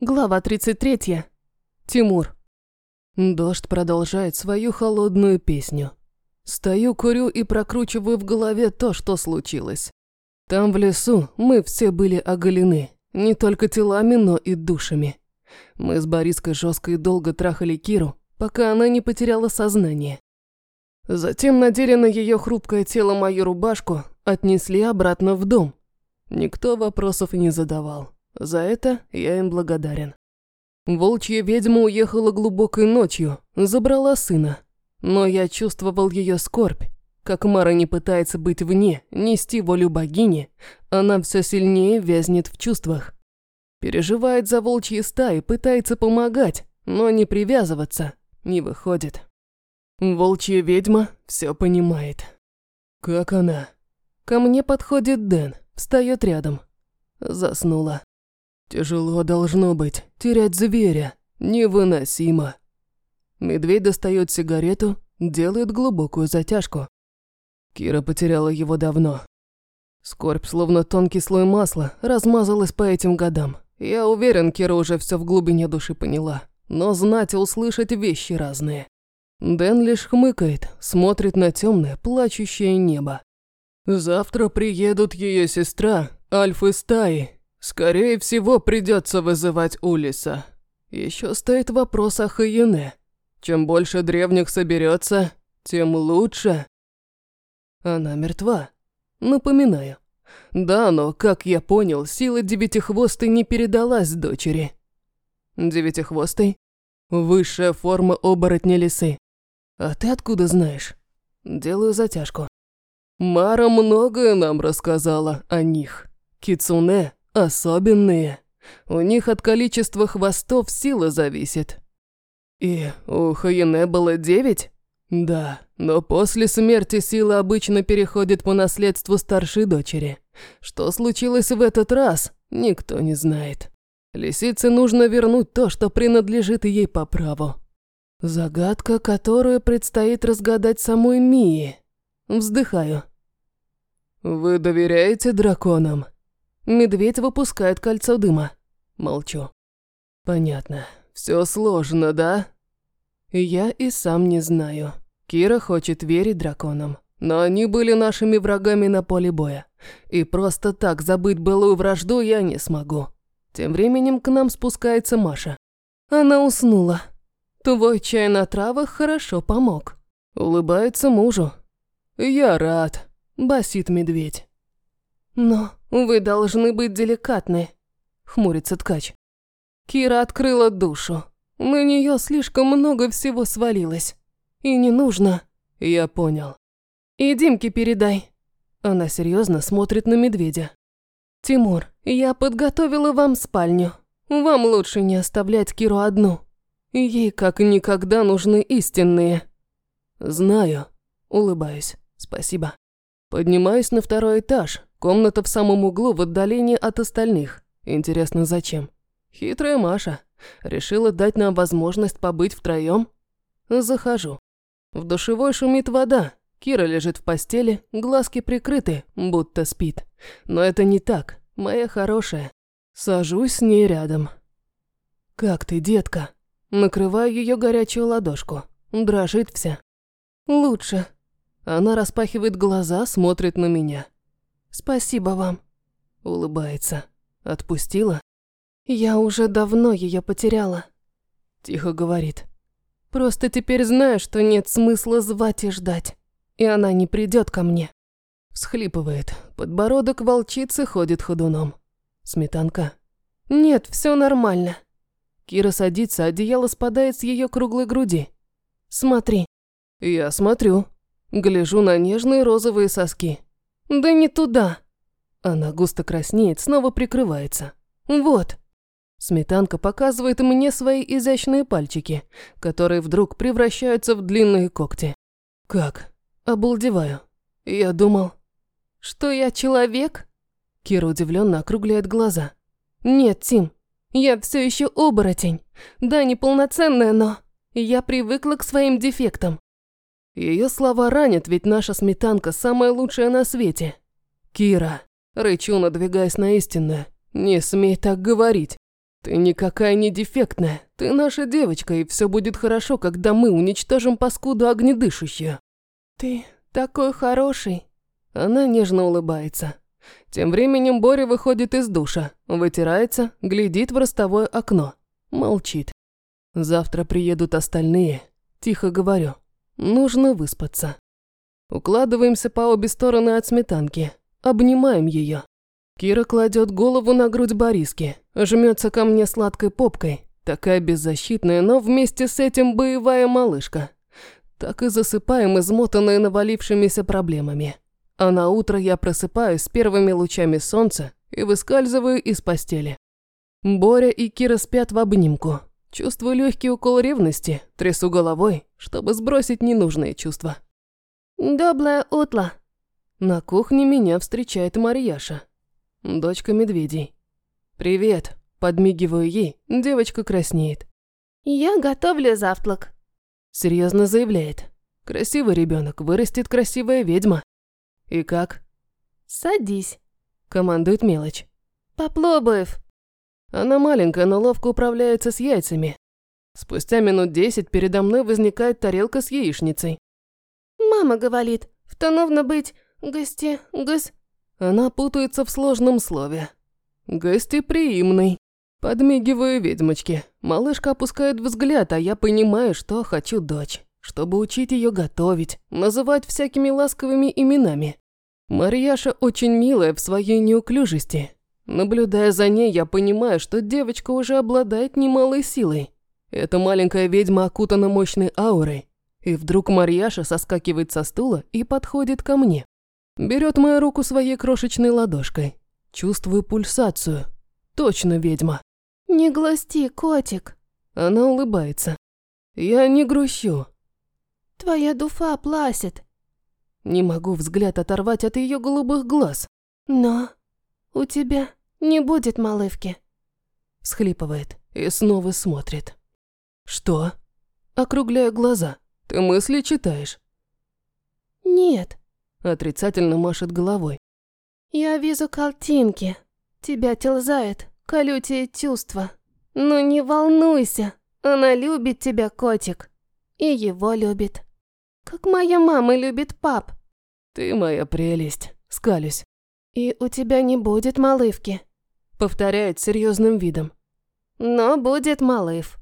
Глава 33. Тимур. Дождь продолжает свою холодную песню. Стою, курю и прокручиваю в голове то, что случилось. Там в лесу мы все были оголены, не только телами, но и душами. Мы с Бориской жестко и долго трахали Киру, пока она не потеряла сознание. Затем надели на ее хрупкое тело мою рубашку, отнесли обратно в дом. Никто вопросов не задавал. За это я им благодарен. Волчья ведьма уехала глубокой ночью, забрала сына. Но я чувствовал ее скорбь. Как Мара не пытается быть вне, нести волю богини, она все сильнее вязнет в чувствах. Переживает за волчьи стаи, пытается помогать, но не привязываться, не выходит. Волчья ведьма все понимает. Как она? Ко мне подходит Дэн, встает рядом. Заснула. Тяжело должно быть, терять зверя. Невыносимо. Медведь достает сигарету, делает глубокую затяжку. Кира потеряла его давно. Скорбь, словно тонкий слой масла, размазалась по этим годам. Я уверен, Кира уже все в глубине души поняла. Но знать и услышать вещи разные. Дэн лишь хмыкает, смотрит на темное, плачущее небо. Завтра приедут ее сестра, Альфы стаи, Скорее всего, придется вызывать Улиса. Еще стоит вопрос о Хаяне. Чем больше древних соберется, тем лучше. Она мертва. Напоминаю. Да, но, как я понял, сила Девятихвостой не передалась дочери. Девятихвостой? Высшая форма оборотня лисы. А ты откуда знаешь? Делаю затяжку. Мара многое нам рассказала о них. Кицуне особенные. У них от количества хвостов сила зависит. И у Хаине было девять? Да, но после смерти сила обычно переходит по наследству старшей дочери. Что случилось в этот раз, никто не знает. Лисице нужно вернуть то, что принадлежит ей по праву. Загадка, которую предстоит разгадать самой Мии. Вздыхаю. «Вы доверяете драконам?» Медведь выпускает кольцо дыма. Молчу. Понятно. Все сложно, да? Я и сам не знаю. Кира хочет верить драконам. Но они были нашими врагами на поле боя. И просто так забыть былую вражду я не смогу. Тем временем к нам спускается Маша. Она уснула. Твой чай на травах хорошо помог. Улыбается мужу. Я рад. Басит медведь. Но вы должны быть деликатны, хмурится ткач. Кира открыла душу. На нее слишком много всего свалилось. И не нужно. Я понял. И Димке передай. Она серьезно смотрит на медведя. Тимур, я подготовила вам спальню. Вам лучше не оставлять Киру одну. Ей как никогда нужны истинные. Знаю. Улыбаюсь. Спасибо. Поднимаюсь на второй этаж, Комната в самом углу в отдалении от остальных. Интересно, зачем? Хитрая Маша. Решила дать нам возможность побыть втроем? Захожу. В душевой шумит вода. Кира лежит в постели, глазки прикрыты, будто спит. Но это не так, моя хорошая. Сажусь с ней рядом. «Как ты, детка?» Накрываю ее горячую ладошку. Дрожит вся. «Лучше». Она распахивает глаза, смотрит на меня. «Спасибо вам», — улыбается. «Отпустила?» «Я уже давно ее потеряла», — тихо говорит. «Просто теперь знаю, что нет смысла звать и ждать, и она не придет ко мне». Всхлипывает, подбородок волчицы ходит ходуном. Сметанка. «Нет, все нормально». Кира садится, одеяло спадает с ее круглой груди. «Смотри». Я смотрю. Гляжу на нежные розовые соски. «Да не туда!» Она густо краснеет, снова прикрывается. «Вот!» Сметанка показывает мне свои изящные пальчики, которые вдруг превращаются в длинные когти. «Как?» Обалдеваю. Я думал... «Что я человек?» Кира удивленно округляет глаза. «Нет, Тим, я все еще оборотень. Да, неполноценная, но... Я привыкла к своим дефектам. Ее слова ранят, ведь наша сметанка самая лучшая на свете. Кира, рычу, надвигаясь на истинное, не смей так говорить. Ты никакая не дефектная. Ты наша девочка, и все будет хорошо, когда мы уничтожим паскуду огнедышащую. Ты такой хороший. Она нежно улыбается. Тем временем Боря выходит из душа, вытирается, глядит в ростовое окно. Молчит. Завтра приедут остальные. Тихо говорю. Нужно выспаться. Укладываемся по обе стороны от сметанки. Обнимаем ее. Кира кладет голову на грудь Бориски, жмется ко мне сладкой попкой. Такая беззащитная, но вместе с этим боевая малышка. Так и засыпаем, измотанные навалившимися проблемами. А на утро я просыпаюсь с первыми лучами солнца и выскальзываю из постели. Боря и Кира спят в обнимку. Чувствую легкий укол ревности, трясу головой, чтобы сбросить ненужные чувства. «Доброе утро!» На кухне меня встречает Марьяша, дочка медведей. «Привет!» – подмигиваю ей, девочка краснеет. «Я готовлю завтрак», – серьезно заявляет. «Красивый ребенок, вырастет красивая ведьма». «И как?» «Садись», – командует мелочь. «Попробуев». Она маленькая, но ловко управляется с яйцами. Спустя минут десять передо мной возникает тарелка с яичницей. «Мама говорит, что нужно быть гости... гос...» Она путается в сложном слове. «Гостеприимный». Подмигиваю ведьмочке. Малышка опускает взгляд, а я понимаю, что хочу дочь. Чтобы учить ее готовить, называть всякими ласковыми именами. Марьяша очень милая в своей неуклюжести, Наблюдая за ней, я понимаю, что девочка уже обладает немалой силой. Эта маленькая ведьма окутана мощной аурой. И вдруг Марьяша соскакивает со стула и подходит ко мне. Берет мою руку своей крошечной ладошкой. Чувствую пульсацию. Точно ведьма. «Не гласти, котик». Она улыбается. Я не грущу. «Твоя дуфа пласит». Не могу взгляд оторвать от ее голубых глаз. «Но у тебя не будет малывки. Схлипывает и снова смотрит. Что? Округляя глаза. Ты мысли читаешь? Нет. Отрицательно машет головой. Я вижу картинки. Тебя телзает колютие чувства. Но не волнуйся, она любит тебя, котик. И его любит. Как моя мама любит пап. Ты моя прелесть, скалюсь. И у тебя не будет малывки. Повторяет серьезным видом. Но будет малыв.